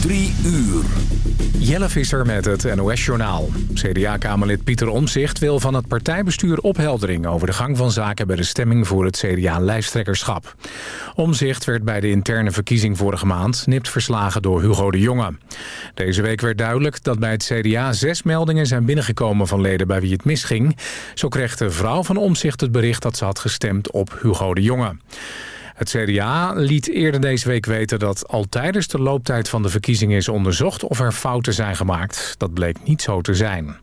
Drie uur. Jelle Visser met het NOS-journaal. CDA-kamerlid Pieter Omzicht wil van het partijbestuur opheldering... over de gang van zaken bij de stemming voor het CDA-lijsttrekkerschap. Omzicht werd bij de interne verkiezing vorige maand... nipt verslagen door Hugo de Jonge. Deze week werd duidelijk dat bij het CDA zes meldingen zijn binnengekomen... van leden bij wie het misging. Zo kreeg de vrouw van Omzicht het bericht dat ze had gestemd op Hugo de Jonge. Het CDA liet eerder deze week weten dat al tijdens de looptijd van de verkiezingen is onderzocht of er fouten zijn gemaakt. Dat bleek niet zo te zijn.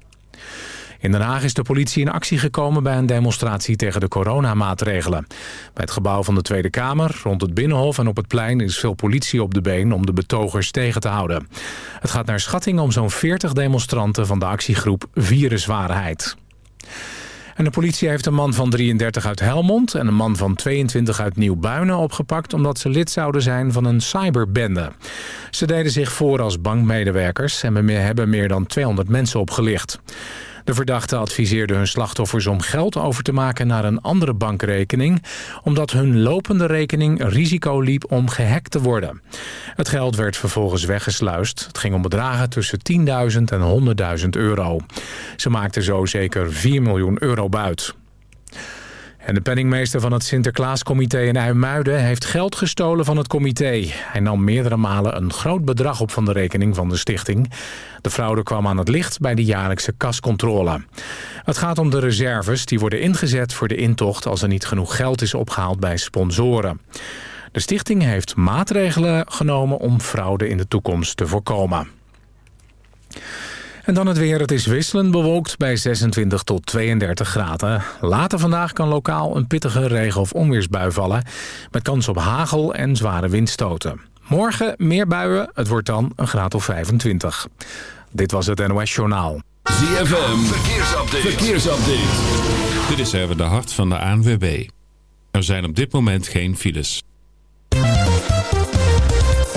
In Den Haag is de politie in actie gekomen bij een demonstratie tegen de coronamaatregelen. Bij het gebouw van de Tweede Kamer, rond het Binnenhof en op het plein is veel politie op de been om de betogers tegen te houden. Het gaat naar schatting om zo'n 40 demonstranten van de actiegroep Viruswaarheid. En de politie heeft een man van 33 uit Helmond... en een man van 22 uit Nieuwbuinen opgepakt... omdat ze lid zouden zijn van een cyberbende. Ze deden zich voor als bankmedewerkers... en hebben meer dan 200 mensen opgelicht. De verdachten adviseerden hun slachtoffers om geld over te maken naar een andere bankrekening, omdat hun lopende rekening risico liep om gehackt te worden. Het geld werd vervolgens weggesluist. Het ging om bedragen tussen 10.000 en 100.000 euro. Ze maakten zo zeker 4 miljoen euro buit. En de penningmeester van het Sinterklaascomité in IJmuiden heeft geld gestolen van het comité. Hij nam meerdere malen een groot bedrag op van de rekening van de stichting. De fraude kwam aan het licht bij de jaarlijkse kascontrole. Het gaat om de reserves die worden ingezet voor de intocht als er niet genoeg geld is opgehaald bij sponsoren. De stichting heeft maatregelen genomen om fraude in de toekomst te voorkomen. En dan het weer. Het is wisselend bewolkt bij 26 tot 32 graden. Later vandaag kan lokaal een pittige regen- of onweersbui vallen... met kans op hagel en zware windstoten. Morgen meer buien. Het wordt dan een graad of 25. Dit was het NOS Journaal. ZFM. Verkeersupdate. Verkeersupdate. Dit is even de hart van de ANWB. Er zijn op dit moment geen files.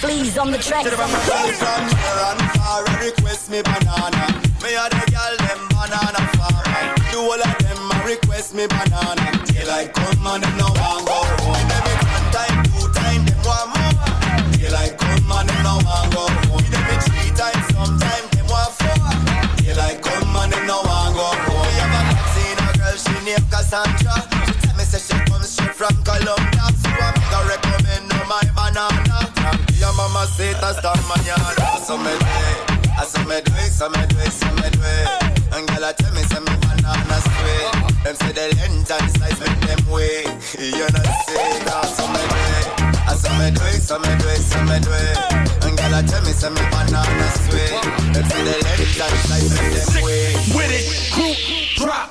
Please on the track. From far, request me banana. A girl them banana all of them request me banana. Till I come and them no go home. One time, two time, them more. Till I come and them no go home. Three them four. Till I come and them no go home. Seen a girl, she named Cassandra. She tell me say she comes straight from Colombia. Your mama say ta star mañana. So me do it, I so me do it, so me do it, so me it. And girl I tell me say me banana sweet. Them say the length and size make them way. You know so me do it, I so me do it, so me do it, so me do it. And girl I tell me say me banana sweet. Them say the length and size make them way. With it, group drop.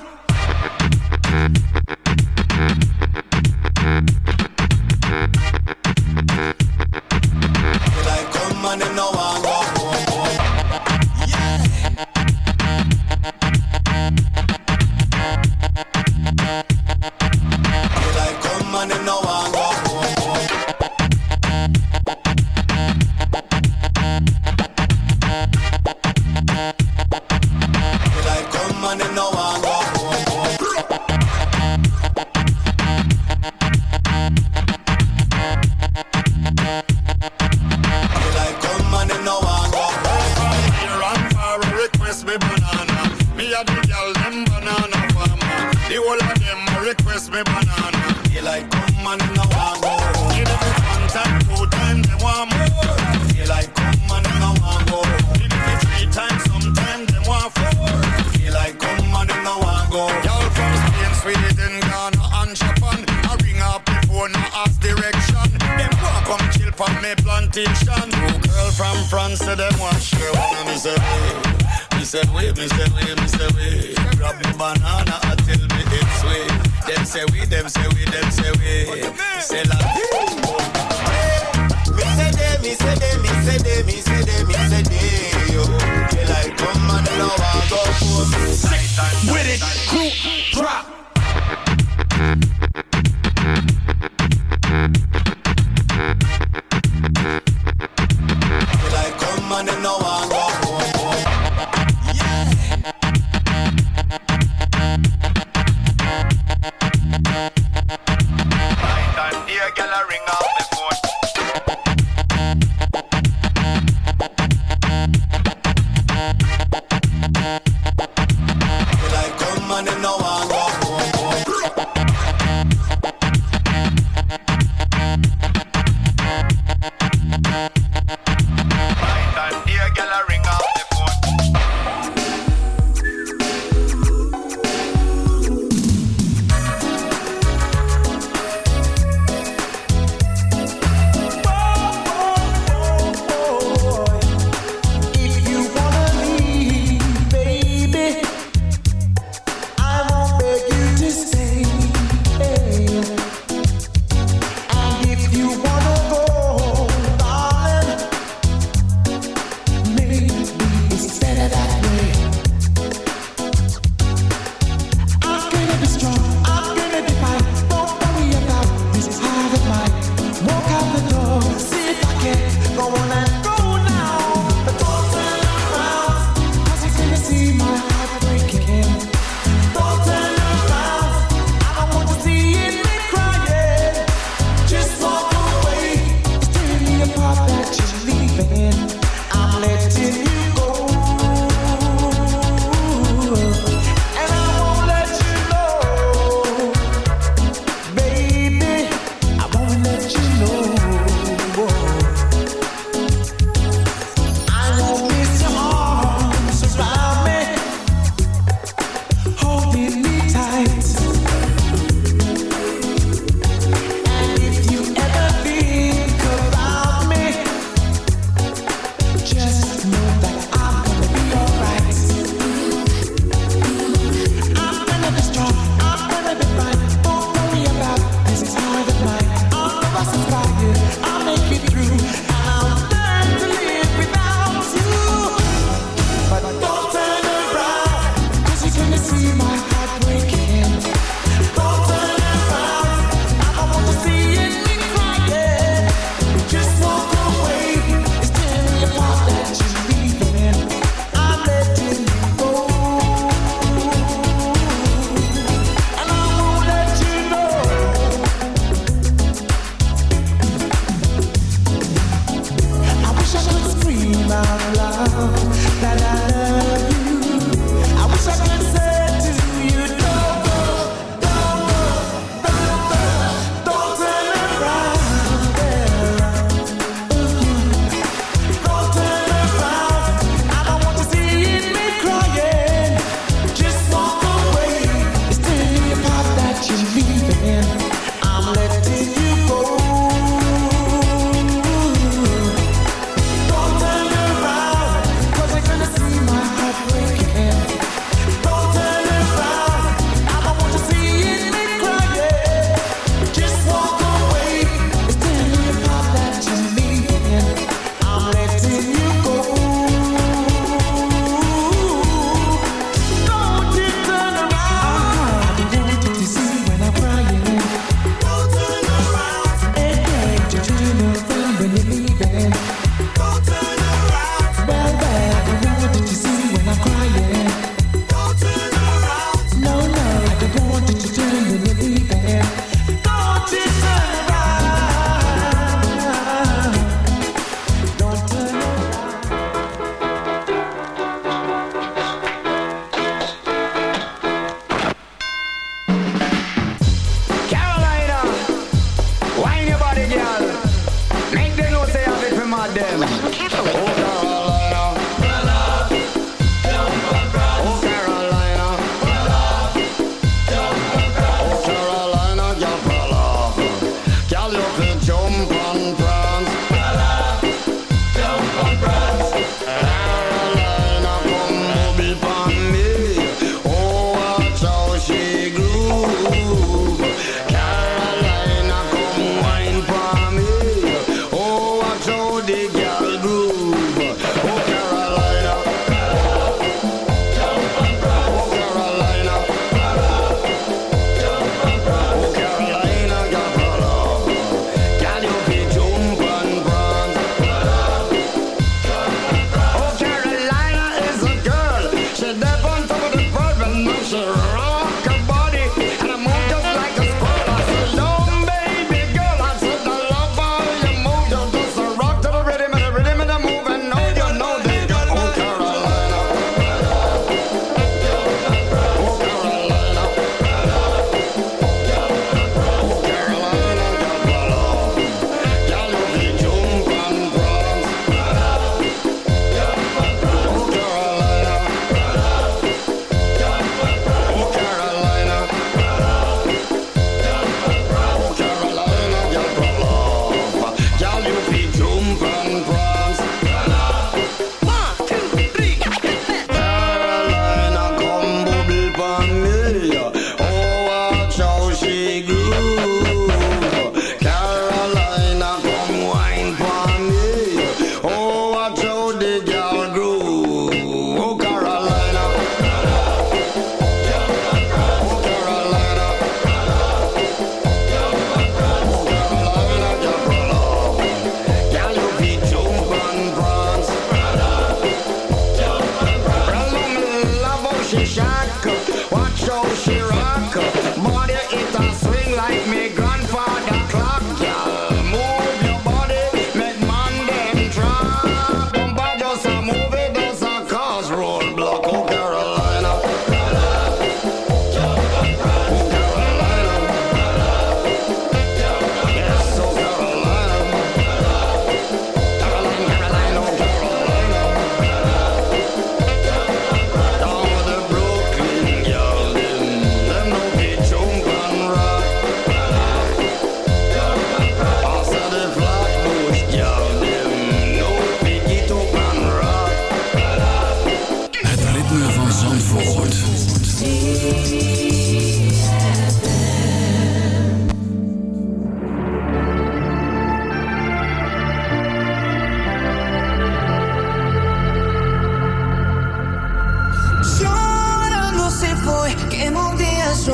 With it, crew,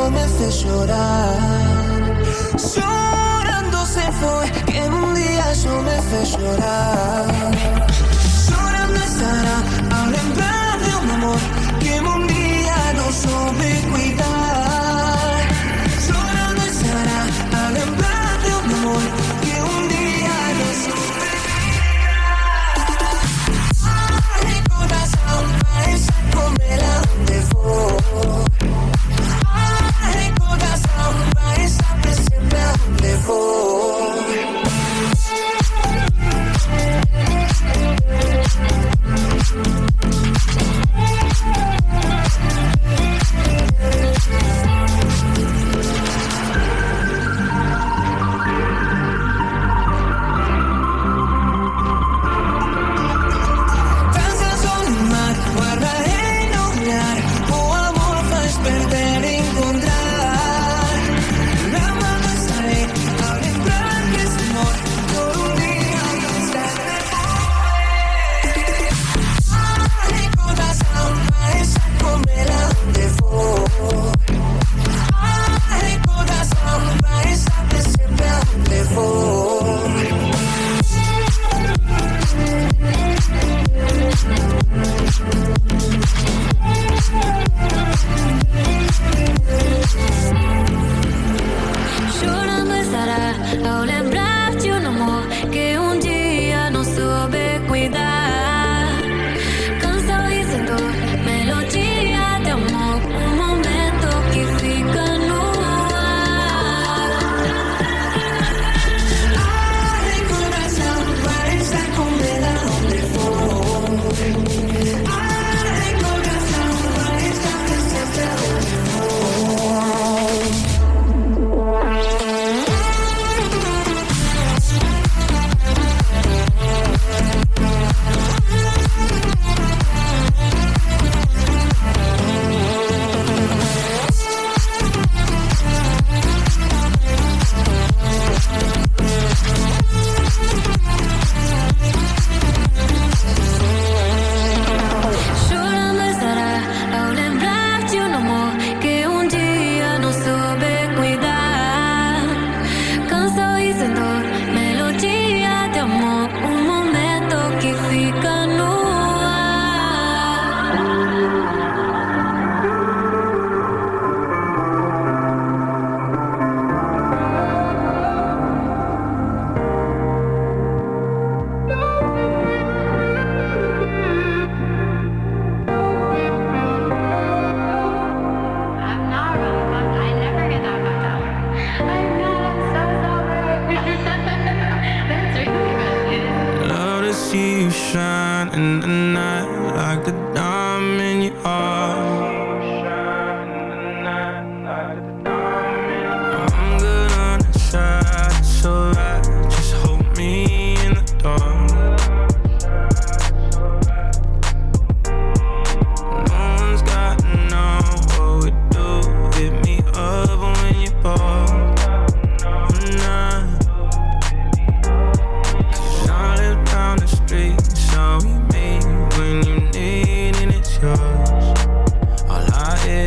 me hace llorar. Llorando se fue, que en un día yo me hice llorar. Llorando estará, ahora en paz de un amor, que en un día no supe cuidar.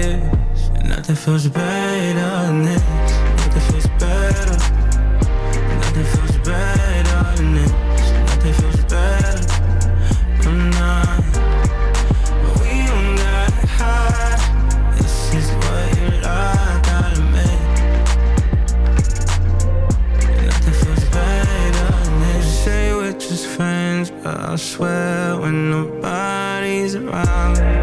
this. Nothing feels better than this. Nothing feels better. Nothing feels better than this. Nothing feels better. I'm not. We on that high. This is what you like. Gotta make. Nothing feels better than this. Say we're just friends, but I swear when nobody's around.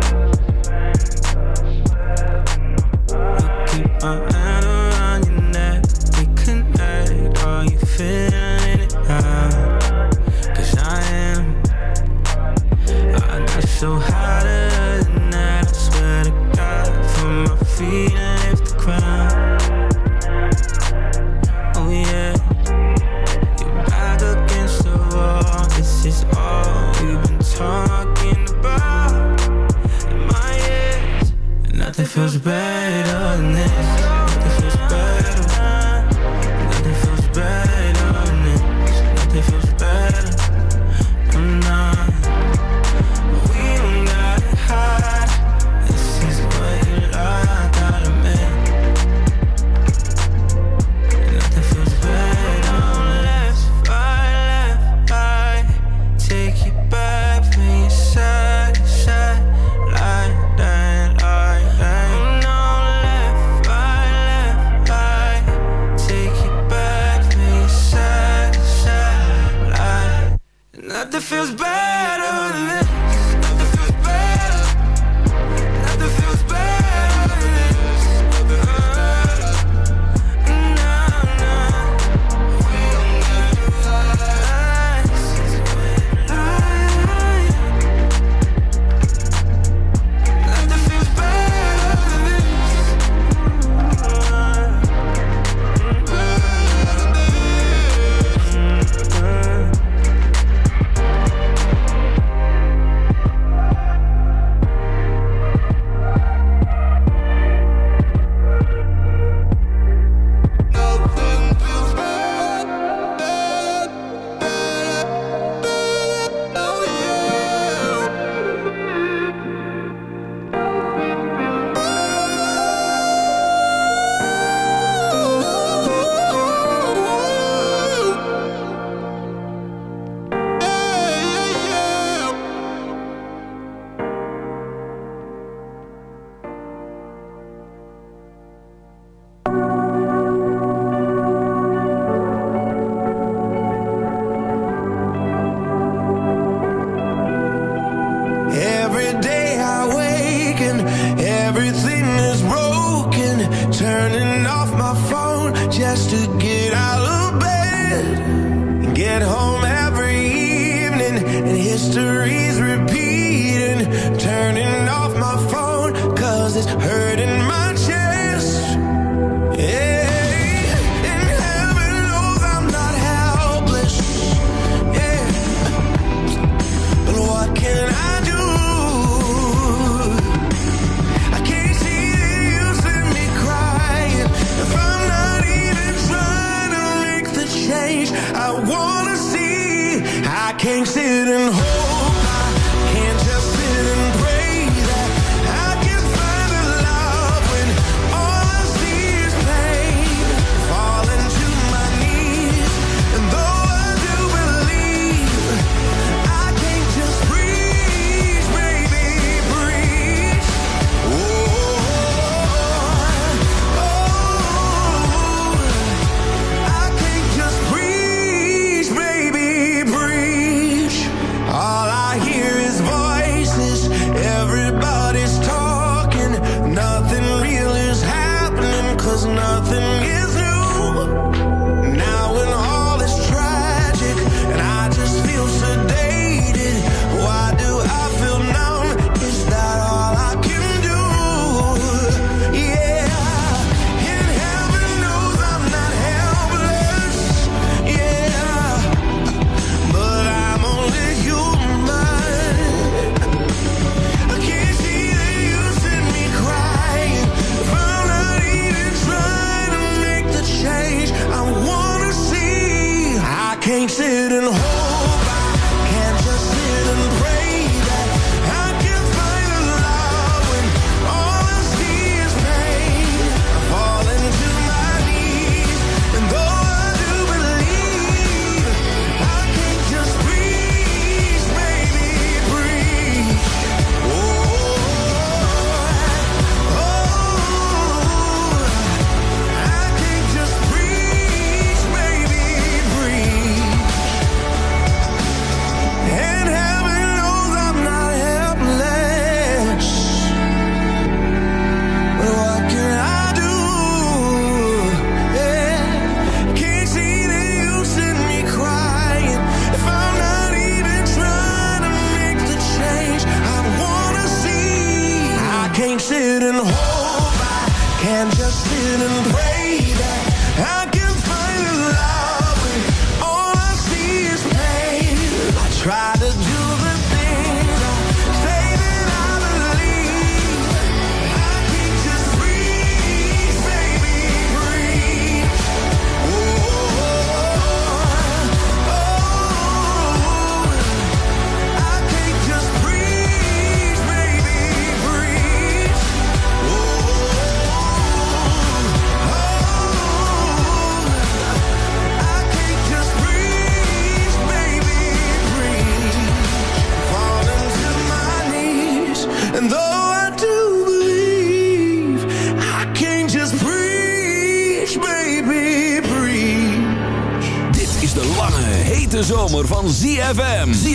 and pray.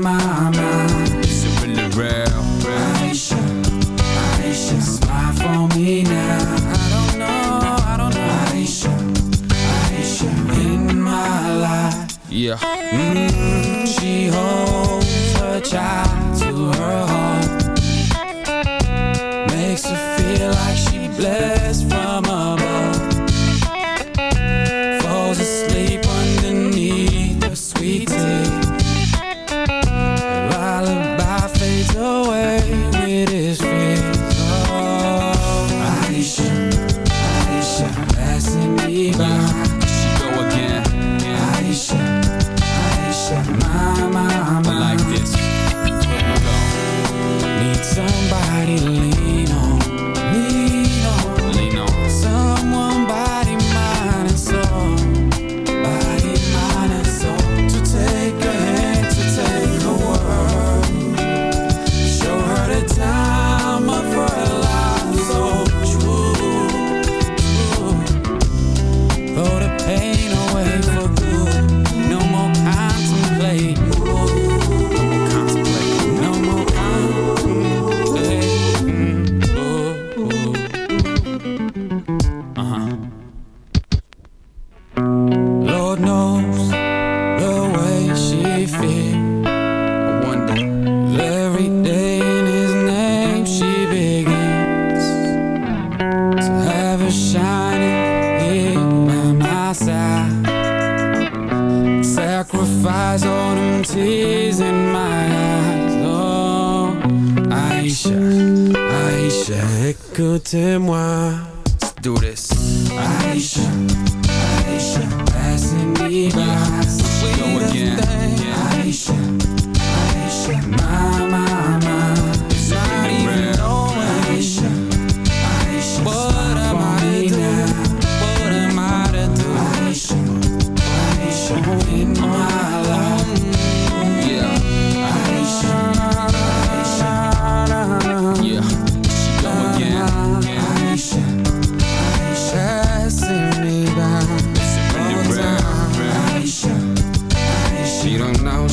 mama Sipping the rail Aisha, Aisha Smile for me now. I don't know, I don't know. Aisha, Aisha In my life. Yeah. Mm, She holds her child to her heart. Makes her feel like she blessed. baby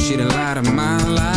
She a lied to my life.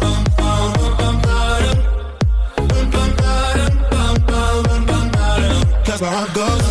how it goes